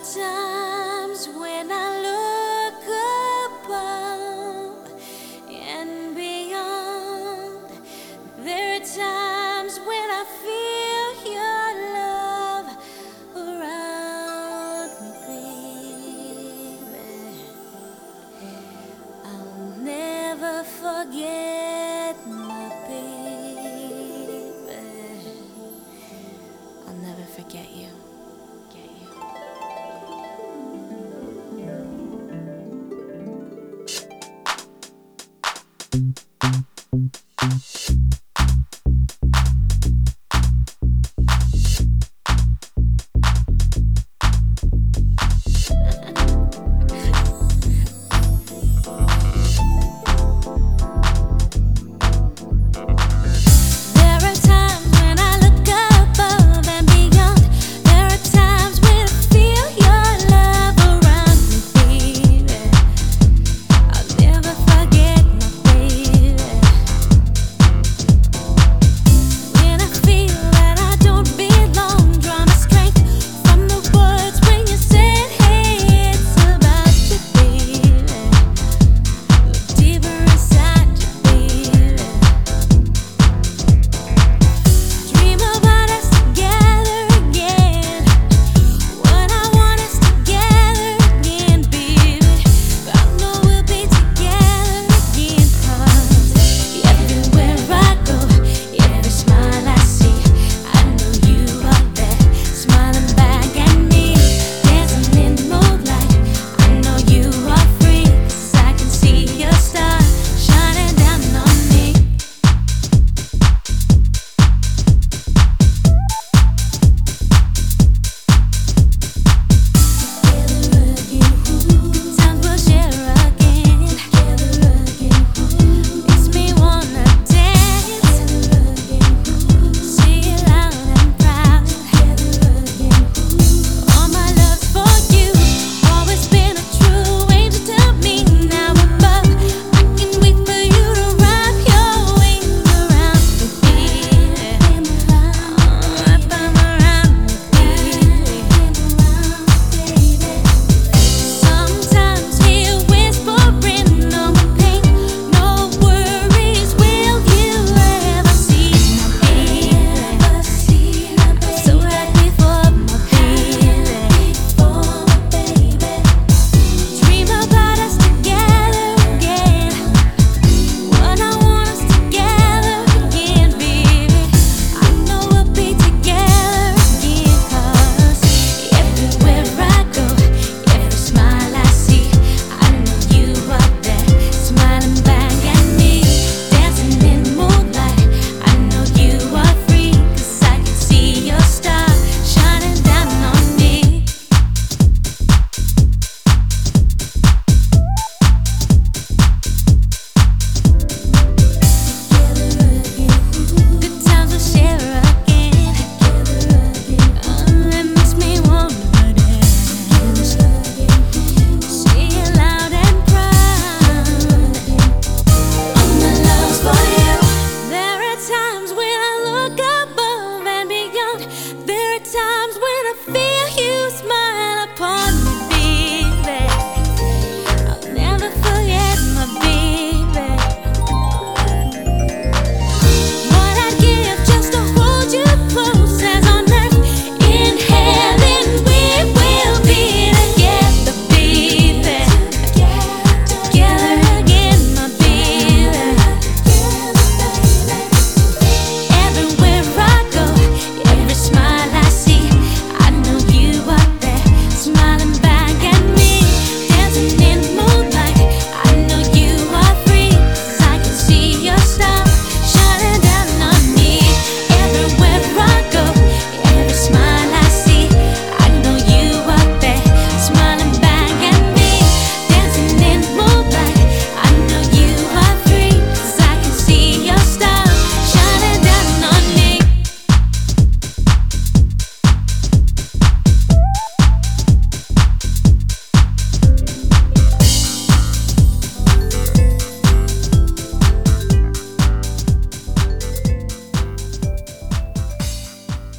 are times when I look above and beyond. There are times when I feel your love around me, baby. I'll never forget Thank